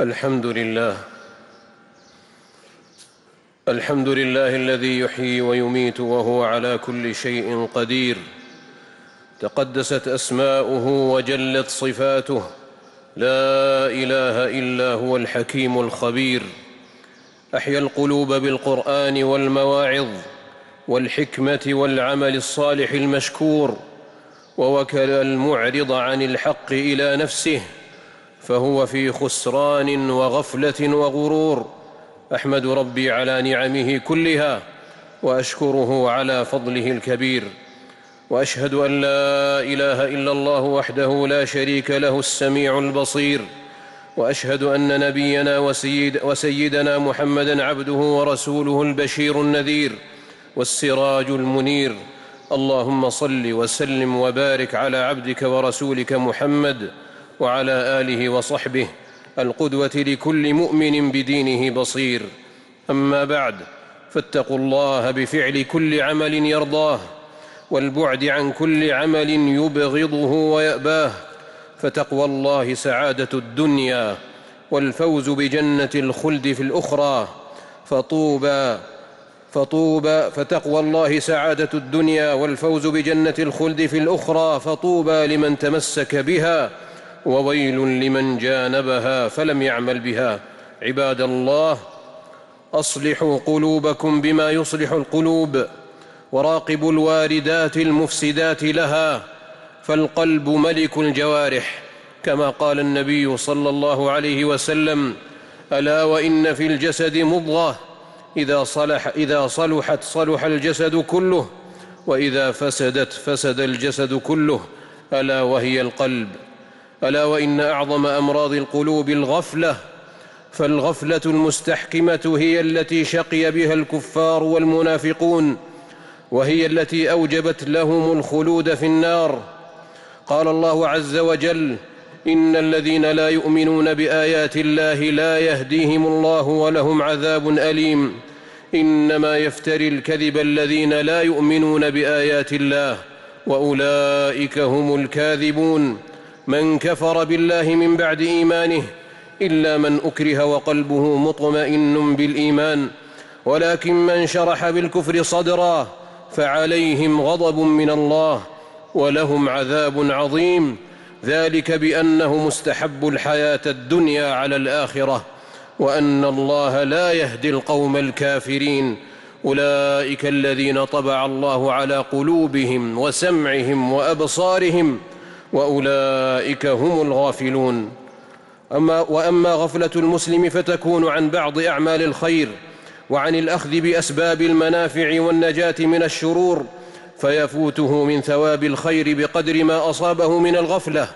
الحمد لله. الحمد لله الذي يحيي ويميت وهو على كل شيء قدير. تقدست أسماؤه وجلت صفاته. لا إله إلا هو الحكيم الخبير. أحيا القلوب بالقرآن والمواعظ والحكمة والعمل الصالح المشكور. ووكل المعرض عن الحق إلى نفسه. فهو في خسران وغفلة وغرور. أحمد ربي على نعمه كلها وأشكره على فضله الكبير. وأشهد أن لا إله إلا الله وحده لا شريك له السميع البصير. وأشهد أن نبينا وسيد وسيدنا محمدا عبده ورسوله البشير النذير والسراج المنير. اللهم صل وسلم وبارك على عبدك ورسولك محمد وعلى آله وصحبه القدوة لكل مؤمن بدينه بصير. أما بعد فاتقوا الله بفعل كل عمل يرضاه والبعد عن كل عمل يبغضه ويأباه. فتقوى الله سعادة الدنيا والفوز بجنة الخلد في الأخرى. فطوبى فطوبى فتقوى الله سعادة الدنيا والفوز بجنة الخلد في الأخرى. فطوبى لمن تمسك بها وويل لمن جانبها فلم يعمل بها. عباد الله أصلحوا قلوبكم بما يصلح القلوب وراقبوا الواردات المفسدات لها فالقلب ملك الجوارح كما قال النبي صلى الله عليه وسلم ألا وإن في الجسد مضغة إذا صلح إذا صلحت صلح الجسد كله وإذا فسدت فسد الجسد كله ألا وهي القلب. ألا وإن أعظم أمراض القلوب الغفلة فالغفلة المستحكمة هي التي شقي بها الكفار والمنافقون وهي التي أوجبت لهم الخلود في النار. قال الله عز وجل إن الذين لا يؤمنون بآيات الله لا يهديهم الله ولهم عذاب أليم. إنما يفتري الكذب الذين لا يؤمنون بآيات الله وأولئك هم الكاذبون. من كفر بالله من بعد إيمانه إلا من أكره وقلبه مطمئن بالإيمان ولكن من شرح بالكفر صدرا فعليهم غضب من الله ولهم عذاب عظيم ذلك بأنه مستحب الحياة الدنيا على الآخرة وأن الله لا يهدي القوم الكافرين أولئك الذين طبع الله على قلوبهم وسمعهم وأبصارهم وأولئك هم الغافلون. أما وأما غفلة المسلم فتكون عن بعض أعمال الخير وعن الأخذ بأسباب المنافع والنجاة من الشرور فيفوته من ثواب الخير بقدر ما أصابه من الغفلة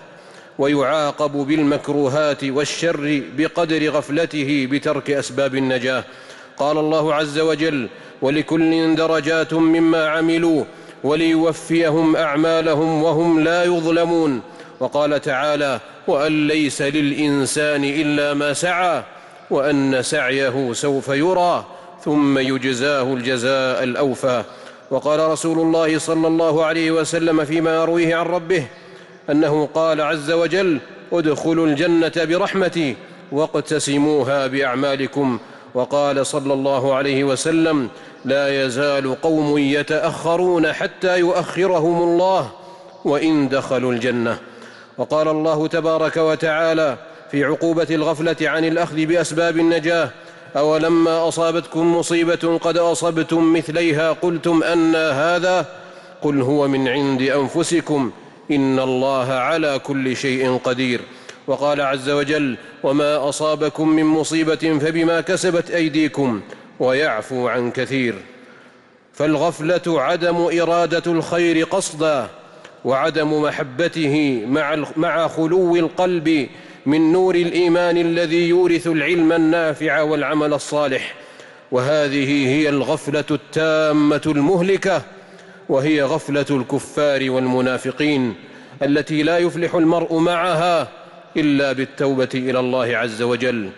ويعاقب بالمكروهات والشر بقدر غفلته بترك أسباب النجاة. قال الله عز وجل ولكل درجات مما عملوا وليوفيهم أعمالهم وهم لا يظلمون. وقال تعالى وأن ليس للإنسان إلا ما سعى وأن سعيه سوف يرى ثم يجزاه الجزاء الأوفى. وقال رسول الله صلى الله عليه وسلم فيما يرويه عن ربه أنه قال عز وجل ادخلوا الجنة برحمتي واقتسموها بأعمالكم. وقال صلى الله عليه وسلم لا يزال قوم يتأخرون حتى يؤخرهم الله وإن دخلوا الجنة. وقال الله تبارك وتعالى في عقوبة الغفلة عن الأخذ بأسباب النجاة أولما أصابتكم مصيبة قد أصبتم مثليها قلتم أن هذا؟ قل هو من عند أنفسكم إن الله على كل شيء قدير. وقال عز وجل وما أصابكم من مصيبة فبما كسبت أيديكم. ويعفو عن كثير. فالغفلة عدم إرادة الخير قصدا وعدم محبته مع خلو القلب من نور الإيمان الذي يورث العلم النافع والعمل الصالح. وهذه هي الغفلة التامة المهلكة وهي غفلة الكفار والمنافقين التي لا يفلح المرء معها إلا بالتوبة إلى الله عز وجل.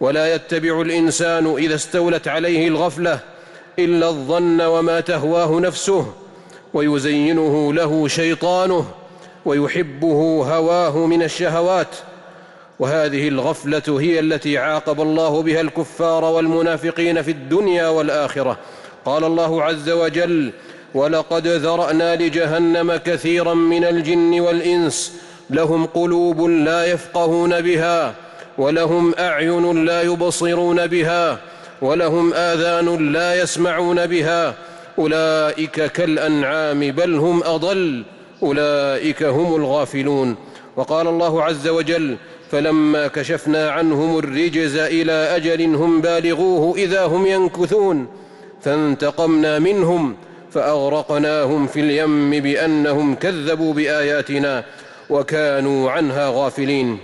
ولا يتبع الإنسان إذا استولت عليه الغفلة إلا الظن وما تهواه نفسه ويزينه له شيطانه ويحبه هواه من الشهوات. وهذه الغفلة هي التي عاقب الله بها الكفار والمنافقين في الدنيا والآخرة. قال الله عز وجل ولقد ذرأنا لجهنم كثيرا من الجن والإنس لهم قلوب لا يفقهون بها ولهم أعين لا يبصرون بها ولهم آذان لا يسمعون بها. أولئك كالأنعام بل هم أضل أولئك هم الغافلون. وقال الله عز وجل فلما كشفنا عنهم الرجز إلى أجل هم بالغوه إذا هم ينكثون فانتقمنا منهم فأغرقناهم في اليم بأنهم كذبوا بآياتنا وكانوا عنها غافلين.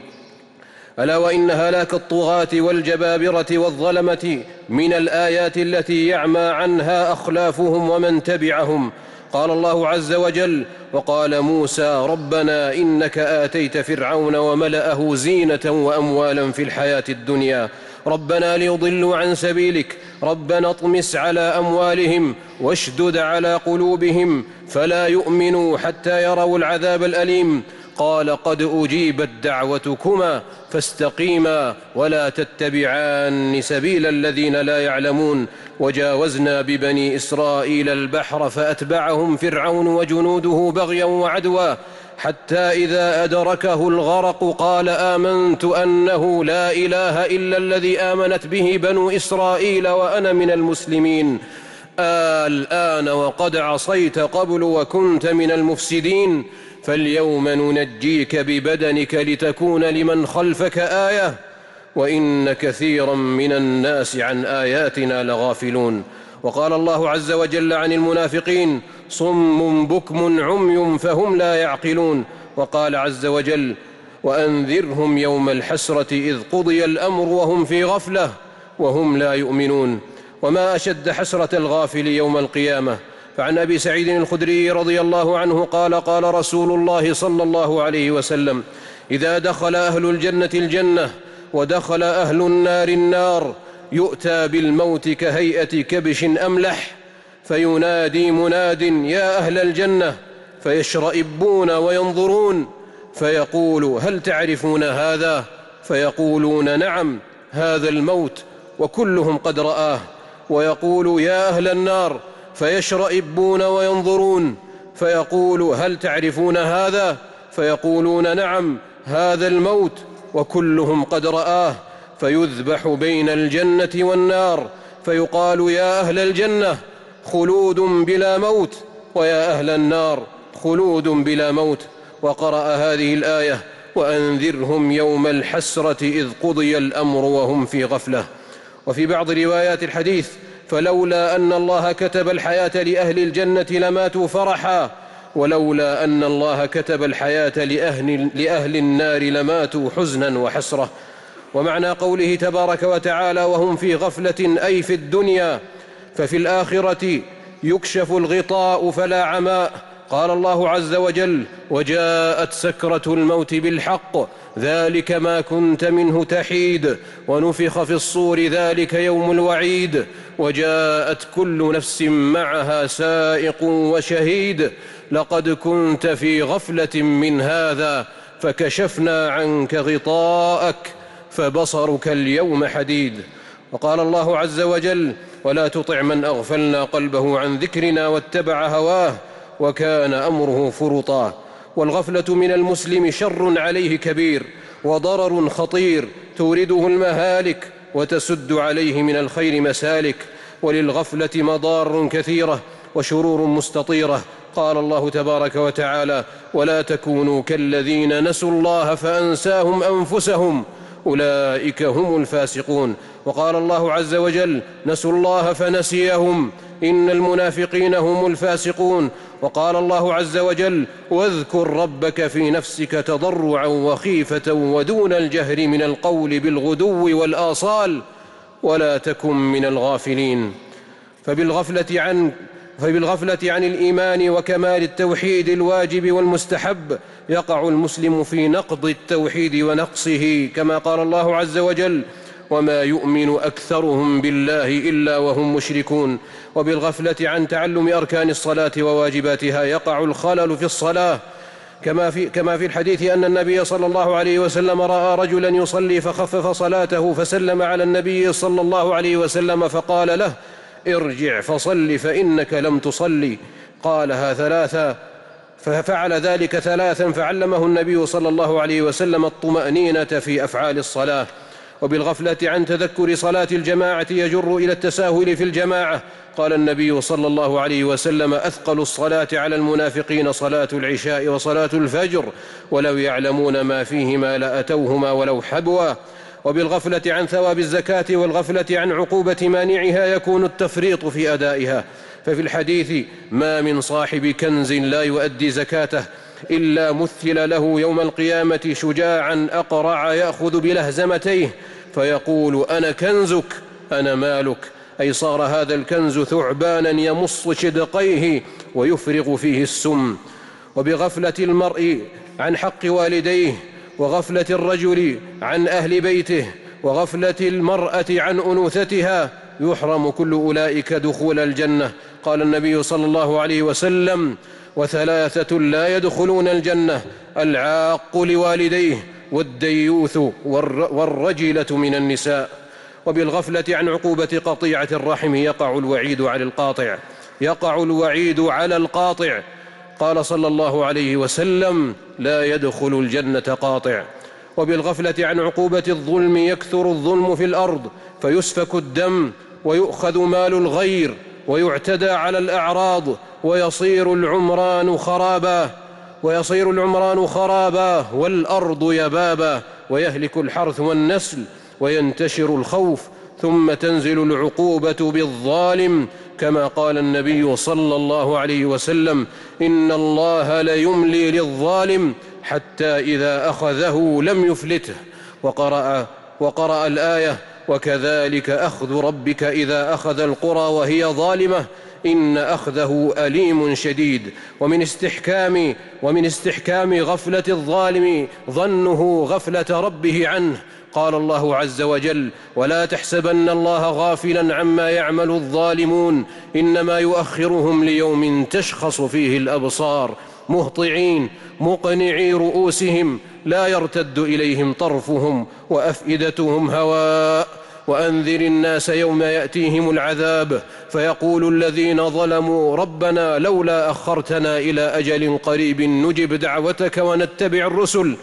ألا وإن هلاك الطغاة والجبابرة والظلمة من الآيات التي يعمى عنها أخلافهم ومن تبعهم؟ قال الله عز وجل وقال موسى ربنا إنك آتيت فرعون وملأه زينة وأموالا في الحياة الدنيا. ربنا ليضلوا عن سبيلك. ربنا اطمس على أموالهم واشدد على قلوبهم فلا يؤمنوا حتى يروا العذاب الأليم. قال قد أجيبت دعوتكما. فاستقيما ولا تتبعان سبيل الذين لا يعلمون. وجاوزنا ببني إسرائيل البحر فأتبعهم فرعون وجنوده بغيا وعدوا. حتى إذا أدركه الغرق قال آمنت أنه لا إله إلا الذي آمنت به بنو إسرائيل وأنا من المسلمين. الآن وقد عصيت قبل وكنت من المفسدين. فاليوم ننجيك ببدنك لتكون لمن خلفك آية وإن كثيرا من الناس عن آياتنا لغافلون. وقال الله عز وجل عن المنافقين صم بكم عمي فهم لا يعقلون. وقال عز وجل وأنذرهم يوم الحسرة إذ قضي الأمر وهم في غفلة وهم لا يؤمنون. وما أشد حسرة الغافل يوم القيامة فعن أبي سعيد الخدري رضي الله عنه قال قال رسول الله صلى الله عليه وسلم إذا دخل أهل الجنة الجنة ودخل أهل النار النار يؤتى بالموت كهيئة كبش أملح فينادي مناد يا أهل الجنة فيشرئبون وينظرون فيقول هل تعرفون هذا؟ فيقولون نعم هذا الموت وكلهم قد رآه. ويقول يا أهل النار فيشرئبون وينظرون فيقول هل تعرفون هذا؟ فيقولون نعم هذا الموت وكلهم قد رآه فيذبح بين الجنة والنار فيقال يا أهل الجنة خلود بلا موت ويا أهل النار خلود بلا موت وقرأ هذه الآية وأنذرهم يوم الحسرة إذ قضي الأمر وهم في غفلة. وفي بعض روايات الحديث فلولا أن الله كتب الحياة لأهل الجنة لماتوا فرحا. ولولا أن الله كتب الحياة لاهل, لأهل النار لماتوا حزنا وحسرة. ومعنى قوله تبارك وتعالى وهم في غفلة أي في الدنيا. ففي الآخرة يكشف الغطاء فلا عماء. قال الله عز وجل وجاءت سكرة الموت بالحق ذلك ما كنت منه تحيد ونفخ في الصور ذلك يوم الوعيد وجاءت كل نفس معها سائق وشهيد لقد كنت في غفلة من هذا فكشفنا عنك غطاءك فبصرك اليوم حديد. وقال الله عز وجل ولا تطع من أغفلنا قلبه عن ذكرنا واتبع هواه وكان أمره فرطا والغفلة من المسلم شر عليه كبير وضرر خطير تورده المهالك وتسد عليه من الخير مسالك. وللغفلة مضار كثيرة وشرور مستطيرة. قال الله تبارك وتعالى ولا تكونوا كالذين نسوا الله فأنساهم أنفسهم أولئك هم الفاسقون وقال الله عز وجل نسوا الله فنسيهم إن المنافقين هم الفاسقون وقال الله عز وجل واذكر ربك في نفسك تضرعا وخيفة ودون الجهر من القول بالغدو والآصال ولا تكن من الغافلين. فبالغفلة عن فبالغفلة عن الإيمان وكمال التوحيد الواجب والمستحب يقع المسلم في نقض التوحيد ونقصه كما قال الله عز وجل وما يؤمن أكثرهم بالله إلا وهم مشركون. وبالغفلة عن تعلم أركان الصلاة وواجباتها يقع الخلل في الصلاة. كما في, كما في الحديث أن النبي صلى الله عليه وسلم رأى رجلا يصلي فخفف صلاته فسلم على النبي صلى الله عليه وسلم فقال له ارجع فصل فإنك لم تصلي. قالها ثلاثا ففعل ذلك ثلاثا فعلمه النبي صلى الله عليه وسلم الطمأنينة في أفعال الصلاة. وبالغفلة عن تذكر صلاة الجماعة يجر إلى التساهل في الجماعة. قال النبي صلى الله عليه وسلم أثقل الصلاة على المنافقين صلاة العشاء وصلاة الفجر ولو يعلمون ما فيهما لأتوهما ولو حبوا. وبالغفلة عن ثواب الزكاة والغفلة عن عقوبة مانعها يكون التفريط في أدائها. ففي الحديث ما من صاحب كنز لا يؤدي زكاته إلا مثل له يوم القيامة شجاعا أقرع يأخذ بلهزمتيه فيقول أنا كنزك أنا مالك. أي صار هذا الكنز ثعبانا يمص شدقيه ويفرغ فيه السم. وبغفلة المرء عن حق والديه وغفلة الرجل عن أهل بيته وغفلة المرأة عن أنوثتها يحرم كل أولئك دخول الجنة. قال النبي صلى الله عليه وسلم وثلاثة لا يدخلون الجنة العاق لوالديه والديوث والرجلة من النساء. وبالغفلة عن عقوبة قطيعة الرحم يقع الوعيد على القاطع يقع الوعيد على القاطع. قال صلى الله عليه وسلم لا يدخل الجنة قاطع. وبالغفلة عن عقوبة الظلم يكثر الظلم في الأرض فيسفك الدم ويؤخذ مال الغير ويعتدى على الأعراض ويصير العمران خرابا ويصير العمران خرابا والأرض يبابا ويهلك الحرث والنسل وينتشر الخوف ثم تنزل العقوبة بالظالم كما قال النبي صلى الله عليه وسلم إن الله ليملي للظالم حتى إذا أخذه لم يفلته. وقرأ, وقرأ الآية وكذلك أخذ ربك إذا أخذ القرى وهي ظالمة إن أخذه أليم شديد ومن استحكام ومن استحكام غفلة الظالم ظنه غفلة ربه عنه قال الله عز وجل ولا تحسبن الله غافلا عما يعمل الظالمون إنما يؤخرهم ليوم تشخص فيه الأبصار مهطعين مقنعي رؤوسهم لا يرتد إليهم طرفهم وأفئدتهم هواء. وأنذر الناس يوم يأتيهم العذاب. فيقول الذين ظلموا ربنا لولا أخرتنا إلى أجل قريب نجب دعوتك ونتبع الرسل.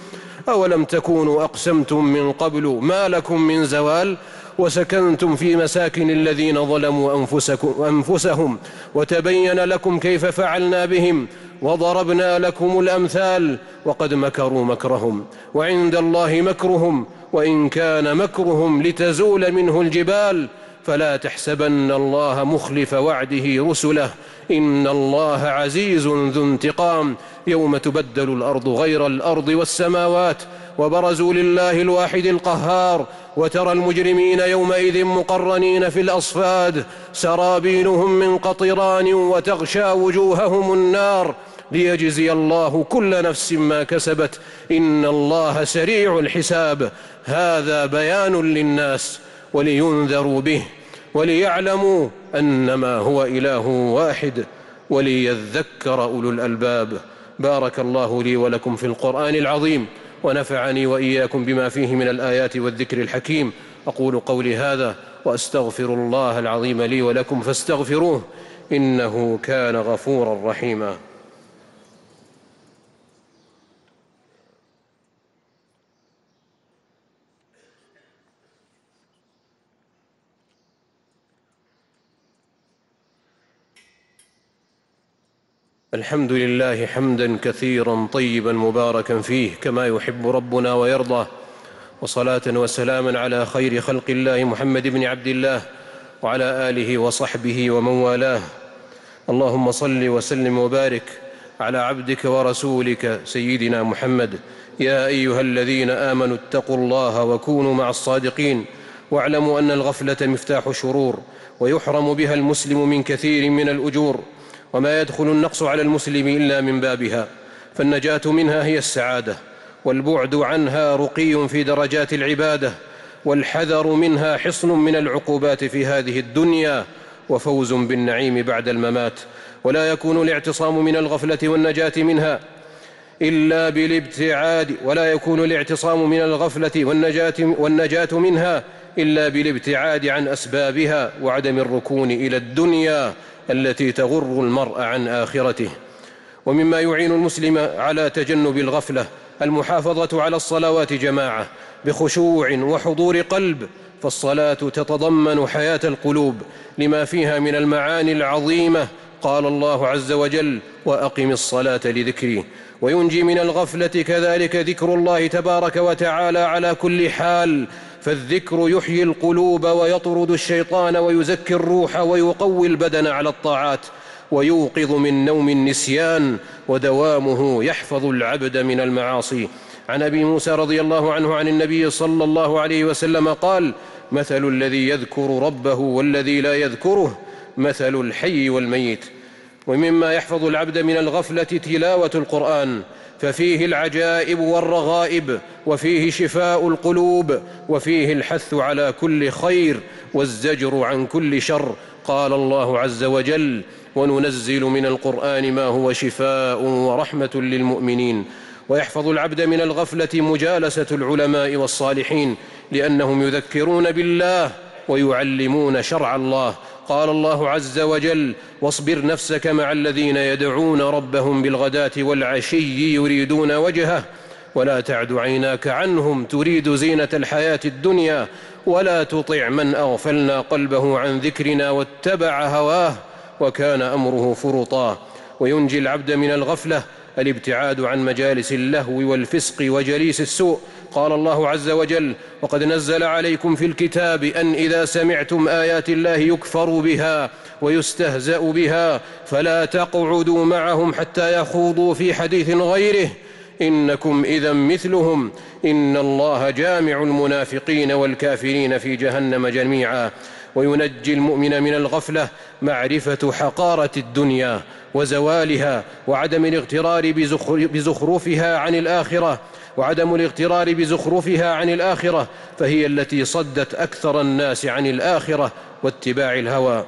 أولم تكونوا أقسمتم من قبل ما لكم من زوال؟ وسكنتم في مساكن الذين ظلموا أنفسكم أنفسهم وتبين لكم كيف فعلنا بهم وضربنا لكم الأمثال وقد مكروا مكرهم وعند الله مكرهم وإن كان مكرهم لتزول منه الجبال فلا تحسبن الله مخلف وعده رسله. إن الله عزيز ذو انتقام. يوم تبدل الأرض غير الأرض والسماوات. وبرزوا لله الواحد القهار. وترى المجرمين يومئذ مقرنين في الأصفاد. سرابيلهم من قطران وتغشى وجوههم النار. ليجزي الله كل نفس ما كسبت. إن الله سريع الحساب. هذا بيان للناس. ولينذروا به وليعلموا أنما هو إله واحد وليذكر أولو الألباب. بارك الله لي ولكم في القرآن العظيم ونفعني وإياكم بما فيه من الآيات والذكر الحكيم. أقول قولي هذا وأستغفر الله العظيم لي ولكم فاستغفروه إنه كان غفورا رحيما. الحمد لله حمدا كثيرا طيبا مباركا فيه كما يحب ربنا ويرضى وصلاة وسلاما على خير خلق الله محمد بن عبد الله وعلى آله وصحبه ومن والاه. اللهم صل وسلم وبارك على عبدك ورسولك سيدنا محمد. يا أيها الذين آمنوا اتقوا الله وكونوا مع الصادقين واعلموا أن الغفلة مفتاح شرور ويحرم بها المسلم من كثير من الأجور وما يدخل النقص على المسلم إلا من بابها فالنجاة منها هي السعادة والبعد عنها رقي في درجات العبادة والحذر منها حصن من العقوبات في هذه الدنيا وفوز بالنعيم بعد الممات ولا يكون الاعتصام من الغفلة والنجاة منها إلا بالابتعاد ولا يكون الاعتصام من الغفلة والنجاة, والنجاة منها إلا بالابتعاد عن أسبابها وعدم الركون إلى الدنيا. التي تغر المرء عن آخرته. ومما يعين المسلم على تجنب الغفلة المحافظة على الصلوات جماعة بخشوع وحضور قلب فالصلاة تتضمن حياة القلوب لما فيها من المعاني العظيمة قال الله عز وجل وأقم الصلاة لذكري. وينجي من الغفلة كذلك ذكر الله تبارك وتعالى على كل حال فالذكر يحيي القلوب ويطرد الشيطان ويزكي الروح ويقوي البدن على الطاعات ويوقظ من نوم النسيان ودوامه يحفظ العبد من المعاصي. عن أبي موسى رضي الله عنه عن النبي صلى الله عليه وسلم قال مثل الذي يذكر ربه والذي لا يذكره مثل الحي والميت. ومما يحفظ العبد من الغفلة تلاوة القرآن ففيه العجائب والرغائب وفيه شفاء القلوب وفيه الحث على كل خير والزجر عن كل شر. قال الله عز وجل وننزل من القرآن ما هو شفاء ورحمة للمؤمنين ويحفظ العبد من الغفلة مجالسة العلماء والصالحين لأنهم يذكرون بالله ويعلمون شرع الله. قال الله عز وجل واصبر نفسك مع الذين يدعون ربهم بالغداة والعشي يريدون وجهه ولا تعد عيناك عنهم تريد زينة الحياة الدنيا ولا تطع من أغفلنا قلبه عن ذكرنا واتبع هواه وكان أمره فرطا وينجي العبد من الغفلة الابتعاد عن مجالس اللهو والفسق وجليس السوء. قال الله عز وجل وقد نزل عليكم في الكتاب أن إذا سمعتم آيات الله يكفر بها ويستهزأ بها فلا تقعدوا معهم حتى يخوضوا في حديث غيره. إنكم إذا مثلهم. إن الله جامع المنافقين والكافرين في جهنم جميعا. وينجي المؤمن من الغفلة معرفة حقارة الدنيا وزوالها وعدم الاغترار بزخرفها عن الآخرة وعدم الاغترار بزخرفها عن الآخرة فهي التي صدت أكثر الناس عن الآخرة واتباع الهوى.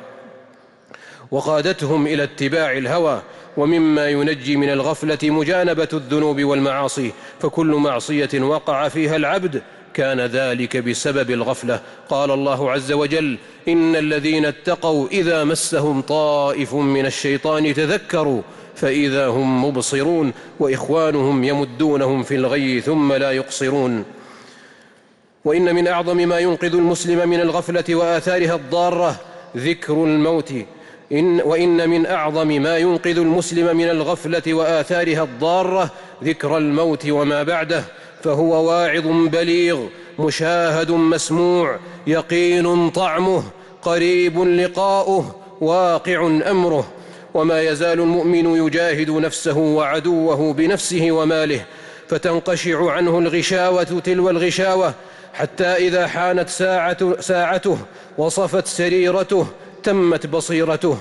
وقادتهم إلى اتباع الهوى ومما ينجي من الغفلة مجانبة الذنوب والمعاصي فكل معصية وقع فيها العبد كان ذلك بسبب الغفلة. قال الله عز وجل إن الذين اتقوا إذا مسهم طائف من الشيطان تذكروا فإذا هم مبصرون وإخوانهم يمدونهم في الغي ثم لا يقصرون. وإن من أعظم ما ينقذ المسلم من الغفلة وآثارها الضارة ذكر الموت. إن وإن من أعظم ما ينقذ المسلم من الغفلة وآثارها الضارة ذكر الموت وما بعده. فهو واعظ بليغ مشاهد مسموع يقين طعمه قريب لقاؤه واقع أمره. وما يزال المؤمن يجاهد نفسه وعدوه بنفسه وماله فتنقشع عنه الغشاوة تلو الغشاوة. حتى إذا حانت ساعته وصفت سريرته تمت بصيرته.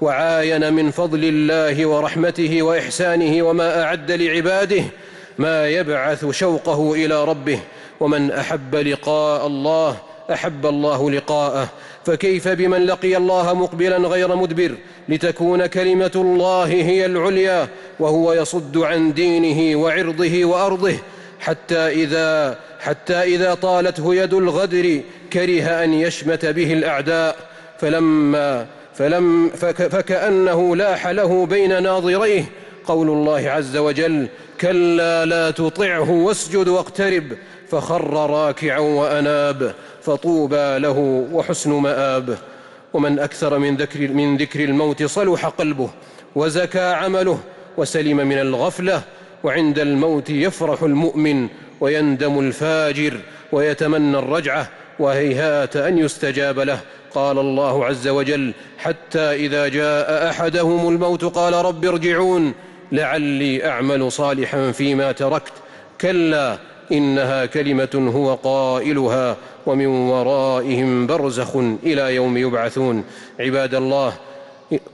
وعاين من فضل الله ورحمته وإحسانه وما أعد لعباده ما يبعث شوقه إلى ربه ومن أحب لقاء الله أحب الله لقاءه. فكيف بمن لقي الله مقبلا غير مدبر؟ لتكون كلمة الله هي العليا وهو يصد عن دينه وعرضه وأرضه. حتى إذا حتى إذا طالته يد الغدر كره أن يشمت به الأعداء. فلما فلم فك فكأنه لاح له بين ناظريه. قول الله عز وجل كلا لا تطعه واسجد واقترب فخر راكعا وأناب فطوبى له وحسن مآب. ومن أكثر من ذكر, من ذكر الموت صلح قلبه وزكى عمله وسلم من الغفلة وعند الموت يفرح المؤمن ويندم الفاجر ويتمنى الرجعة وهيهات أن يستجاب له. قال الله عز وجل حتى إذا جاء أحدهم الموت قال رب ارجعون لعلي أعمل صالحا فيما تركت. كلا إنها كلمة هو قائلها ومن ورائهم برزخ إلى يوم يبعثون. عباد الله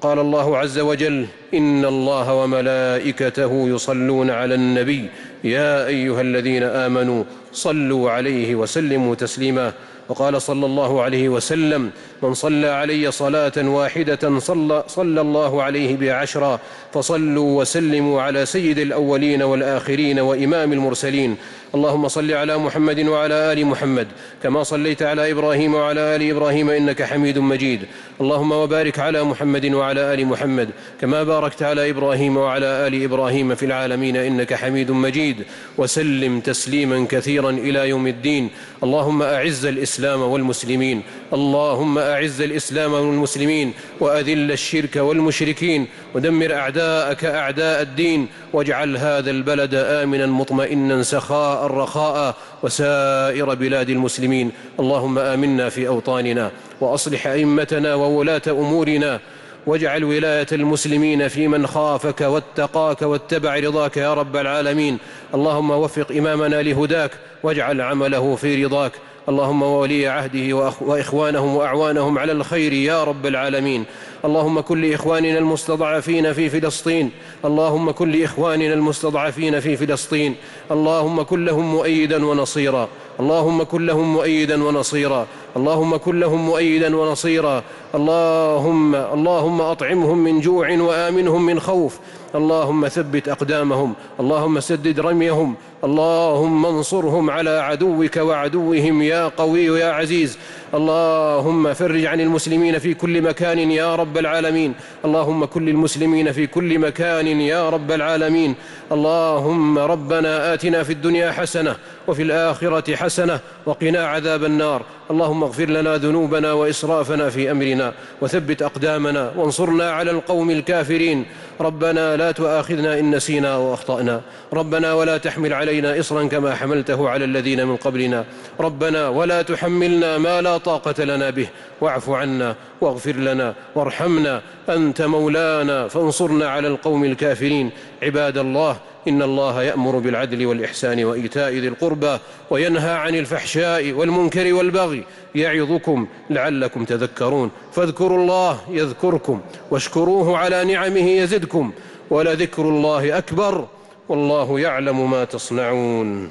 قال الله عز وجل إن الله وملائكته يصلون على النبي. يا أيها الذين آمنوا صلوا عليه وسلموا تسليما. وقال صلى الله عليه وسلم من صلى علي صلاة واحدة صلى, صلى الله عليه بها عشرا فصلوا وسلموا على سيد الأولين والآخرين وإمام المرسلين. اللهم صل على محمد وعلى آل محمد كما صليت على إبراهيم وعلى آل إبراهيم إنك حميد مجيد. اللهم وبارك على محمد وعلى آل محمد كما باركت على إبراهيم وعلى آل إبراهيم في العالمين إنك حميد مجيد. وسلم تسليما كثيرا إلى يوم الدين. اللهم أعز الإسلام والمسلمين. اللهم أعز الإسلام والمسلمين وأذل الشرك والمشركين ودمر أعداءك أعداء الدين واجعل هذا البلد آمنا مطمئنا سخاء رخاء وسائر بلاد المسلمين. اللهم آمنا في أوطاننا وأصلح أئمتنا وولاة أمورنا واجعل ولاية المسلمين في من خافك واتقاك واتبع رضاك يا رب العالمين. اللهم وفق إمامنا لهداك واجعل عمله في رضاك. اللهم وولي عهده وإخوانهم وأعوانهم على الخير يا رب العالمين. اللهم كن لاخواننا المستضعفين في فلسطين. اللهم كن لاخواننا المستضعفين في فلسطين. اللهم كن لهم مؤيدا ونصيرا. اللهم كن لهم مؤيدا ونصيرا. اللهم كن لهم مؤيدا ونصيرا. اللهم اللهم أطعمهم من جوع وآمنهم من خوف. اللهم ثبت أقدامهم. اللهم سدد رميهم. اللهم انصرهم على عدوك وعدوهم يا قوي يا عزيز. اللهم فرج عن المسلمين في كل مكان يا رب العالمين. اللهم كل المسلمين في كل مكان يا رب العالمين. اللهم ربنا آتنا في الدنيا حسنة وفي الآخرة حسنة وقنا عذاب النار اللهم اغفر لنا ذنوبنا وإسرافنا في أمرنا وثبت أقدامنا وانصرنا على القوم الكافرين. ربنا لا تؤاخذنا إن نسينا وأخطأنا ربنا ولا تحمل علينا إصرا كما حملته على الذين من قبلنا. ربنا ولا تحملنا ما لا طاقة لنا به. واعف عنا واغفر لنا وارحمنا. أنت مولانا فانصرنا على القوم الكافرين. عباد الله إن الله يأمر بالعدل والإحسان وإيتاء ذي القربى وينهى عن الفحشاء والمنكر والبغي. يعظكم لعلكم تذكرون. فاذكروا الله يذكركم واشكروه على نعمه يزدكم. ولذكر الله أكبر والله يعلم ما تصنعون.